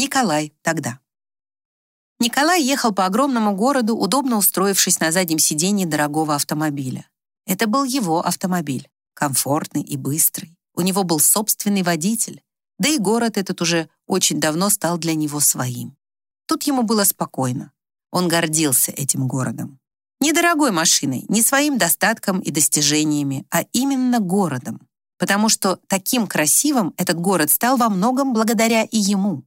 Николай тогда. Николай ехал по огромному городу, удобно устроившись на заднем сиденье дорогого автомобиля. Это был его автомобиль, комфортный и быстрый. У него был собственный водитель, да и город этот уже очень давно стал для него своим. Тут ему было спокойно. Он гордился этим городом. Не дорогой машиной, не своим достатком и достижениями, а именно городом. Потому что таким красивым этот город стал во многом благодаря и ему.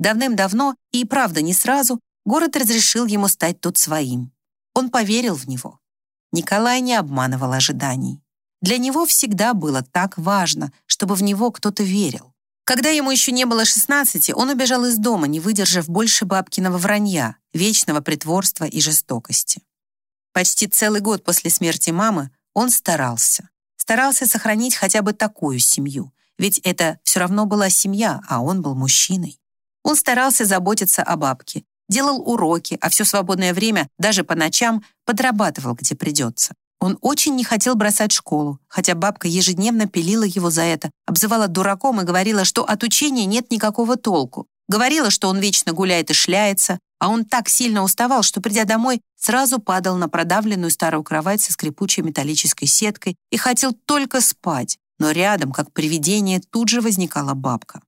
Давным-давно, и правда не сразу, город разрешил ему стать тут своим. Он поверил в него. Николай не обманывал ожиданий. Для него всегда было так важно, чтобы в него кто-то верил. Когда ему еще не было 16, он убежал из дома, не выдержав больше бабкиного вранья, вечного притворства и жестокости. Почти целый год после смерти мамы он старался. Старался сохранить хотя бы такую семью, ведь это все равно была семья, а он был мужчиной. Он старался заботиться о бабке, делал уроки, а все свободное время, даже по ночам, подрабатывал, где придется. Он очень не хотел бросать школу, хотя бабка ежедневно пилила его за это, обзывала дураком и говорила, что от учения нет никакого толку. Говорила, что он вечно гуляет и шляется, а он так сильно уставал, что, придя домой, сразу падал на продавленную старую кровать со скрипучей металлической сеткой и хотел только спать, но рядом, как привидение, тут же возникала бабка.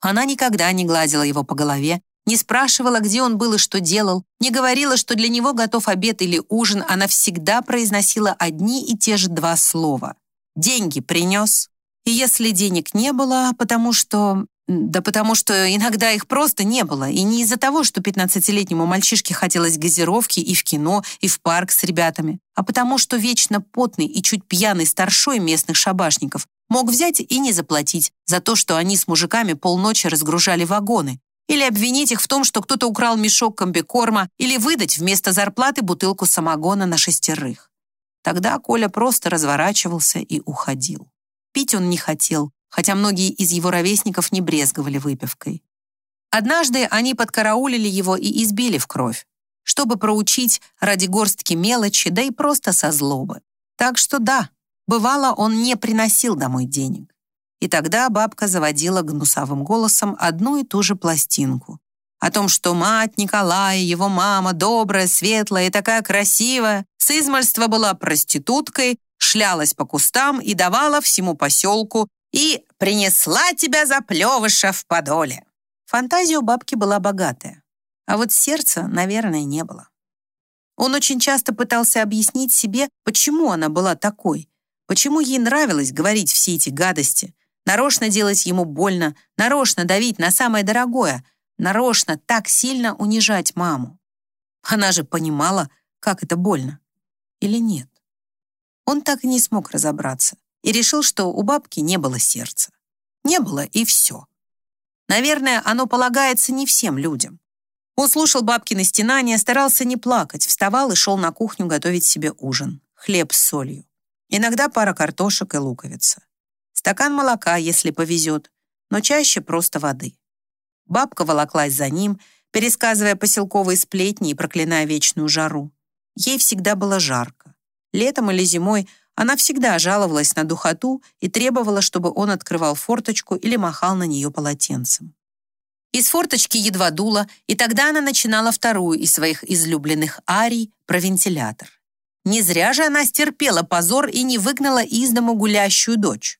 Она никогда не гладила его по голове, не спрашивала, где он был и что делал, не говорила, что для него готов обед или ужин, она всегда произносила одни и те же два слова. «Деньги принес». И если денег не было, потому что да потому что иногда их просто не было. И не из-за того, что 15-летнему мальчишке хотелось газировки и в кино, и в парк с ребятами, а потому что вечно потный и чуть пьяный старшой местных шабашников мог взять и не заплатить за то, что они с мужиками полночи разгружали вагоны, или обвинить их в том, что кто-то украл мешок комбикорма, или выдать вместо зарплаты бутылку самогона на шестерых. Тогда Коля просто разворачивался и уходил. Пить он не хотел, хотя многие из его ровесников не брезговали выпивкой. Однажды они подкараулили его и избили в кровь, чтобы проучить ради горстки мелочи, да и просто со злобы. Так что да, бывало, он не приносил домой денег. И тогда бабка заводила гнусавым голосом одну и ту же пластинку. О том, что мать Николая, его мама, добрая, светлая и такая красивая, с измальства была проституткой, шлялась по кустам и давала всему поселку и принесла тебя за плевыша в подоле. Фантазия у бабки была богатая, а вот сердца, наверное, не было. Он очень часто пытался объяснить себе, почему она была такой, почему ей нравилось говорить все эти гадости, нарочно делать ему больно, нарочно давить на самое дорогое, нарочно так сильно унижать маму. Она же понимала, как это больно. Или нет? Он так и не смог разобраться и решил, что у бабки не было сердца. Не было, и все. Наверное, оно полагается не всем людям. Он слушал бабкины стенания, старался не плакать, вставал и шел на кухню готовить себе ужин. Хлеб с солью. Иногда пара картошек и луковица. Стакан молока, если повезет, но чаще просто воды. Бабка волоклась за ним, пересказывая поселковые сплетни и проклиная вечную жару. Ей всегда было жарко. Летом или зимой она всегда жаловалась на духоту и требовала, чтобы он открывал форточку или махал на нее полотенцем. Из форточки едва дуло, и тогда она начинала вторую из своих излюбленных арий про вентилятор. Не зря же она стерпела позор и не выгнала из дому гулящую дочь.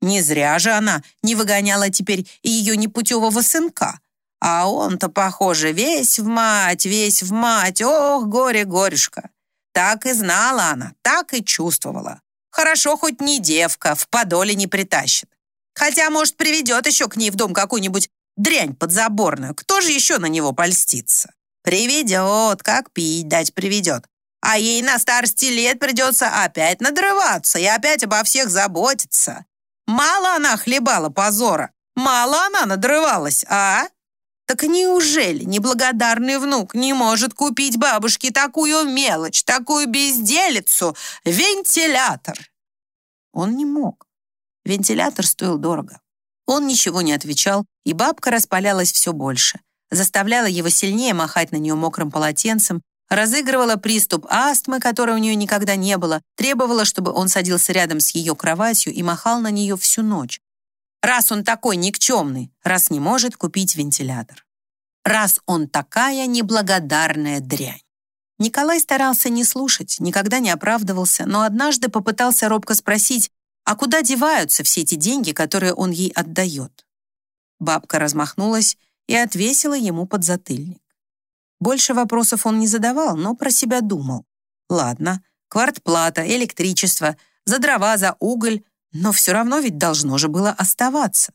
Не зря же она не выгоняла теперь и ее непутевого сынка. А он-то, похоже, весь в мать, весь в мать, ох, горе-горюшка. Так и знала она, так и чувствовала. Хорошо, хоть не девка, в подоле не притащит. Хотя, может, приведет еще к ней в дом какую-нибудь дрянь подзаборную. Кто же еще на него польстится? Приведет, как пить дать приведет. А ей на старости лет придется опять надрываться и опять обо всех заботиться. Мало она хлебала позора, мало она надрывалась, а? Так неужели неблагодарный внук не может купить бабушке такую мелочь, такую безделицу, вентилятор? Он не мог. Вентилятор стоил дорого. Он ничего не отвечал, и бабка распалялась все больше. Заставляла его сильнее махать на нее мокрым полотенцем, разыгрывала приступ астмы, которой у нее никогда не было, требовала, чтобы он садился рядом с ее кроватью и махал на нее всю ночь. Раз он такой никчемный, раз не может купить вентилятор. Раз он такая неблагодарная дрянь. Николай старался не слушать, никогда не оправдывался, но однажды попытался робко спросить, а куда деваются все эти деньги, которые он ей отдает? Бабка размахнулась и отвесила ему подзатыльник. Больше вопросов он не задавал, но про себя думал. Ладно, квартплата, электричество, за дрова, за уголь, но все равно ведь должно же было оставаться.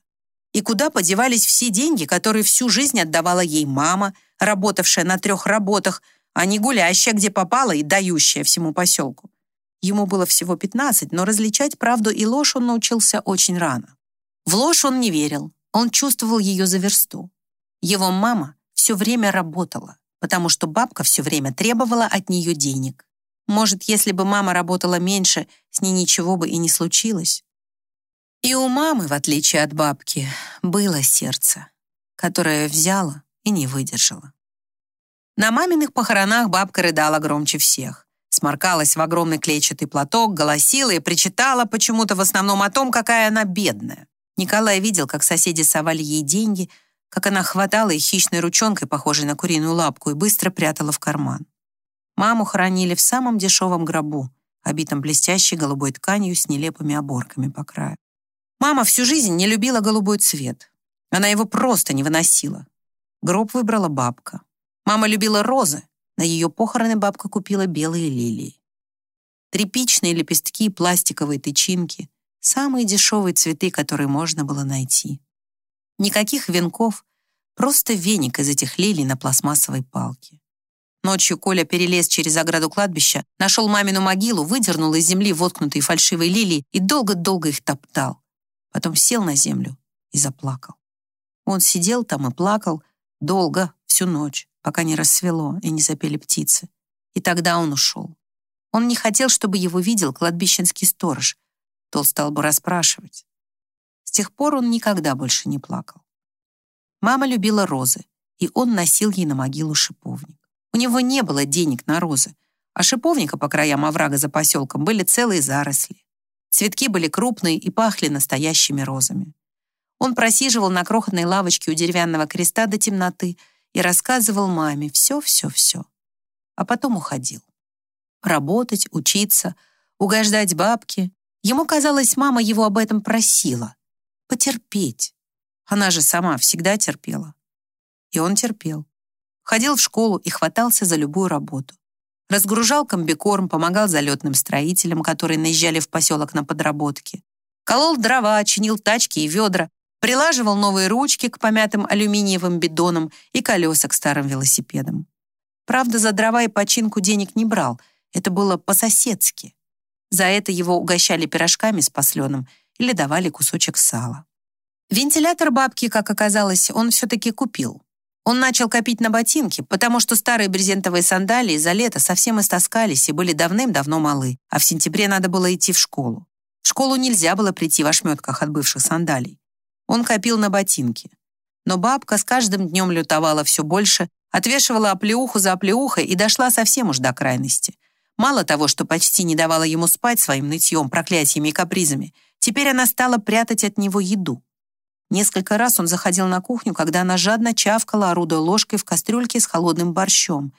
И куда подевались все деньги, которые всю жизнь отдавала ей мама, работавшая на трех работах, а не гулящая, где попала и дающая всему поселку? Ему было всего 15, но различать правду и ложь он научился очень рано. В ложь он не верил, он чувствовал ее за версту. Его мама все время работала, потому что бабка все время требовала от нее денег. Может, если бы мама работала меньше, с ней ничего бы и не случилось. И у мамы, в отличие от бабки, было сердце, которое взяло и не выдержало. На маминых похоронах бабка рыдала громче всех. Сморкалась в огромный клетчатый платок, голосила и причитала почему-то в основном о том, какая она бедная. Николай видел, как соседи совали ей деньги, как она хватала их хищной ручонкой, похожей на куриную лапку, и быстро прятала в карман. Маму хоронили в самом дешевом гробу, обитом блестящей голубой тканью с нелепыми оборками по краю. Мама всю жизнь не любила голубой цвет. Она его просто не выносила. Гроб выбрала бабка. Мама любила розы. На ее похороны бабка купила белые лилии. Тряпичные лепестки, пластиковые тычинки. Самые дешевые цветы, которые можно было найти. Никаких венков, просто веник из этих лилий на пластмассовой палке. Ночью Коля перелез через ограду кладбища, нашел мамину могилу, выдернул из земли воткнутые фальшивые лилии и долго-долго их топтал. Потом сел на землю и заплакал. Он сидел там и плакал долго, всю ночь, пока не рассвело и не запели птицы. И тогда он ушел. Он не хотел, чтобы его видел кладбищенский сторож. Тот стал бы расспрашивать. Тех пор он никогда больше не плакал. Мама любила розы, и он носил ей на могилу шиповник. У него не было денег на розы, а шиповника по краям оврага за поселком были целые заросли. Цветки были крупные и пахли настоящими розами. Он просиживал на крохотной лавочке у деревянного креста до темноты и рассказывал маме все-все-все. А потом уходил. Работать, учиться, угождать бабке. Ему казалось, мама его об этом просила. Потерпеть. Она же сама всегда терпела. И он терпел. Ходил в школу и хватался за любую работу. Разгружал комбикорм, помогал залетным строителям, которые наезжали в поселок на подработки. Колол дрова, чинил тачки и ведра, прилаживал новые ручки к помятым алюминиевым бидонам и колеса к старым велосипедам. Правда, за дрова и починку денег не брал, это было по-соседски. За это его угощали пирожками с посленым или давали кусочек сала. Вентилятор бабки, как оказалось, он все-таки купил. Он начал копить на ботинки, потому что старые брезентовые сандалии за лето совсем истаскались и были давным-давно малы, а в сентябре надо было идти в школу. В школу нельзя было прийти в ошметках от бывших сандалий. Он копил на ботинки. Но бабка с каждым днем лютовала все больше, отвешивала оплеуху за оплеухой и дошла совсем уж до крайности. Мало того, что почти не давала ему спать своим нытьем, проклятиями и капризами, теперь она стала прятать от него еду. Несколько раз он заходил на кухню, когда она жадно чавкала, орудуя ложкой в кастрюльке с холодным борщом.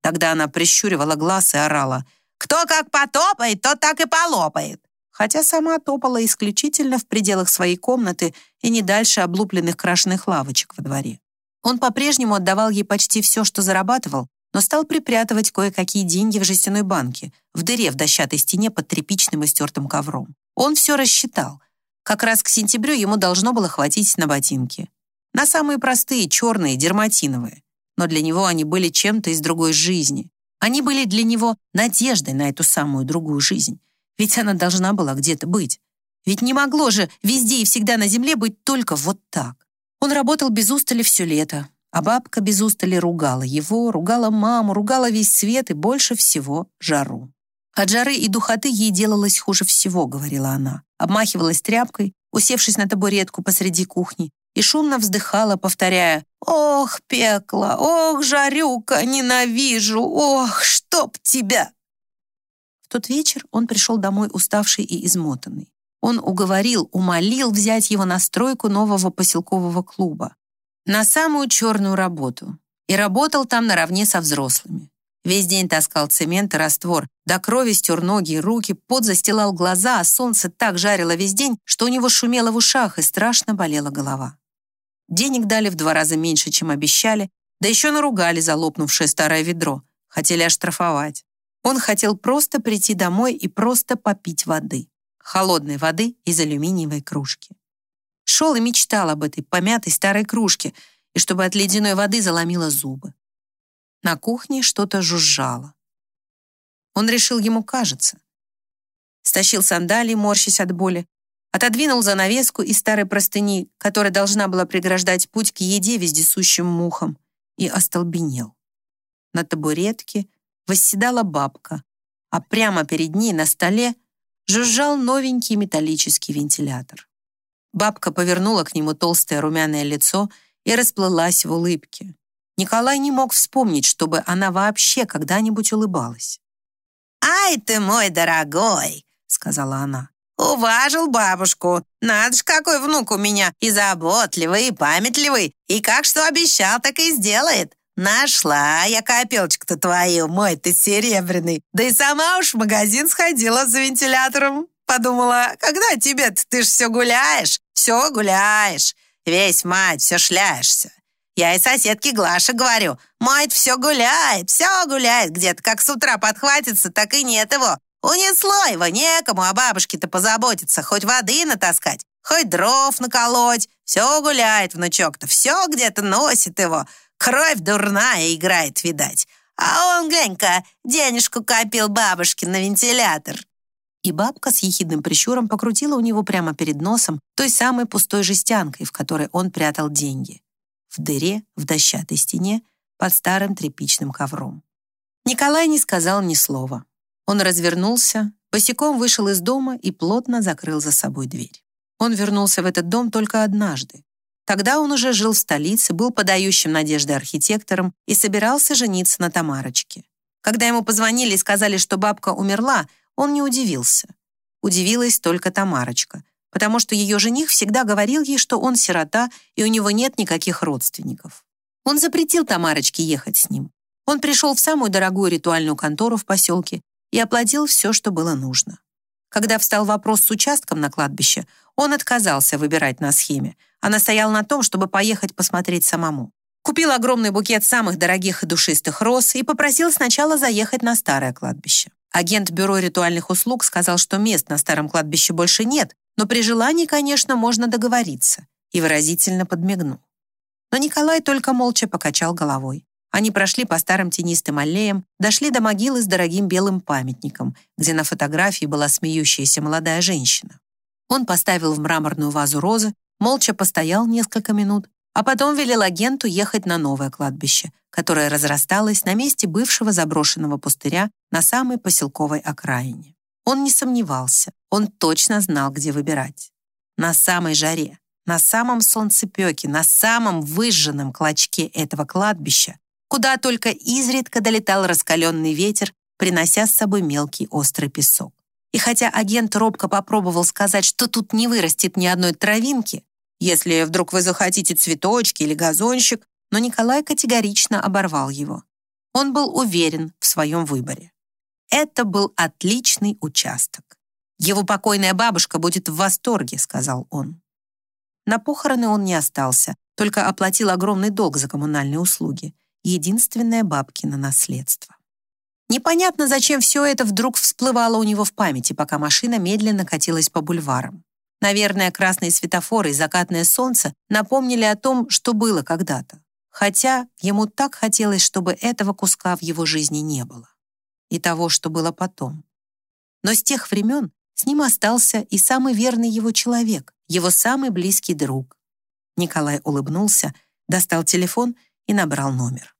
Тогда она прищуривала глаз и орала «Кто как потопает, тот так и полопает!» Хотя сама топала исключительно в пределах своей комнаты и не дальше облупленных крашеных лавочек во дворе. Он по-прежнему отдавал ей почти все, что зарабатывал, но стал припрятывать кое-какие деньги в жестяной банке, в дыре в дощатой стене под тряпичным и стертым ковром. Он все рассчитал — как раз к сентябрю ему должно было хватить на ботинки. На самые простые, черные, дерматиновые. Но для него они были чем-то из другой жизни. Они были для него надеждой на эту самую другую жизнь. Ведь она должна была где-то быть. Ведь не могло же везде и всегда на земле быть только вот так. Он работал без устали все лето, а бабка без устали ругала его, ругала маму, ругала весь свет и больше всего жару. От жары и духоты ей делалось хуже всего, говорила она. Обмахивалась тряпкой, усевшись на табуретку посреди кухни, и шумно вздыхала, повторяя «Ох, пекло! Ох, жарюка! Ненавижу! Ох, чтоб тебя!» В тот вечер он пришел домой уставший и измотанный. Он уговорил, умолил взять его на стройку нового поселкового клуба. На самую черную работу. И работал там наравне со взрослыми. Весь день таскал цемент и раствор, до крови стер ноги и руки, пот застилал глаза, а солнце так жарило весь день, что у него шумело в ушах и страшно болела голова. Денег дали в два раза меньше, чем обещали, да еще наругали за лопнувшее старое ведро. Хотели оштрафовать. Он хотел просто прийти домой и просто попить воды. Холодной воды из алюминиевой кружки. Шел и мечтал об этой помятой старой кружке, и чтобы от ледяной воды заломило зубы. На кухне что-то жужжало. Он решил, ему кажется. Стащил сандалии, морщась от боли, отодвинул занавеску из старой простыни, которая должна была преграждать путь к еде вездесущим мухам, и остолбенел. На табуретке восседала бабка, а прямо перед ней на столе жужжал новенький металлический вентилятор. Бабка повернула к нему толстое румяное лицо и расплылась в улыбке. Николай не мог вспомнить, чтобы она вообще когда-нибудь улыбалась. «Ай ты мой дорогой!» — сказала она. «Уважил бабушку. Надо ж, какой внук у меня. И заботливый, и памятливый. И как что обещал, так и сделает. Нашла я копелочку-то твою, мой ты серебряный. Да и сама уж в магазин сходила за вентилятором. Подумала, когда тебе-то, ты ж все гуляешь, все гуляешь. Весь мать, все шляешься. Я и соседке Глаше говорю, мать все гуляет, все гуляет где-то, как с утра подхватится, так и нет его. Унесло его, некому о бабушке-то позаботиться, хоть воды натаскать, хоть дров наколоть. Все гуляет, внучок-то, все где-то носит его. Кровь дурная играет, видать. А он, глянь-ка, денежку копил бабушке на вентилятор. И бабка с ехидным прищуром покрутила у него прямо перед носом той самой пустой жестянкой, в которой он прятал деньги в дыре в дощатой стене под старым тряпичным ковром. Николай не сказал ни слова. Он развернулся, босиком вышел из дома и плотно закрыл за собой дверь. Он вернулся в этот дом только однажды. Тогда он уже жил в столице, был подающим надежды архитектором и собирался жениться на Тамарочке. Когда ему позвонили и сказали, что бабка умерла, он не удивился. Удивилась только Тамарочка, потому что ее жених всегда говорил ей, что он сирота и у него нет никаких родственников. Он запретил Тамарочке ехать с ним. Он пришел в самую дорогую ритуальную контору в поселке и оплатил все, что было нужно. Когда встал вопрос с участком на кладбище, он отказался выбирать на схеме, а настоял на том, чтобы поехать посмотреть самому. Купил огромный букет самых дорогих и душистых роз и попросил сначала заехать на старое кладбище. Агент бюро ритуальных услуг сказал, что мест на старом кладбище больше нет, но при желании, конечно, можно договориться, и выразительно подмигнул. Но Николай только молча покачал головой. Они прошли по старым тенистым аллеям, дошли до могилы с дорогим белым памятником, где на фотографии была смеющаяся молодая женщина. Он поставил в мраморную вазу розы, молча постоял несколько минут, а потом велел агенту ехать на новое кладбище, которое разрасталось на месте бывшего заброшенного пустыря на самой поселковой окраине. Он не сомневался, он точно знал, где выбирать. На самой жаре, на самом солнцепеке, на самом выжженном клочке этого кладбища, куда только изредка долетал раскаленный ветер, принося с собой мелкий острый песок. И хотя агент робко попробовал сказать, что тут не вырастет ни одной травинки, если вдруг вы захотите цветочки или газончик, но Николай категорично оборвал его. Он был уверен в своем выборе. Это был отличный участок. «Его покойная бабушка будет в восторге», — сказал он. На похороны он не остался, только оплатил огромный долг за коммунальные услуги. Единственное бабкино наследство. Непонятно, зачем все это вдруг всплывало у него в памяти, пока машина медленно катилась по бульварам. Наверное, красные светофоры и закатное солнце напомнили о том, что было когда-то. Хотя ему так хотелось, чтобы этого куска в его жизни не было и того, что было потом. Но с тех времен с ним остался и самый верный его человек, его самый близкий друг. Николай улыбнулся, достал телефон и набрал номер.